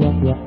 Bye.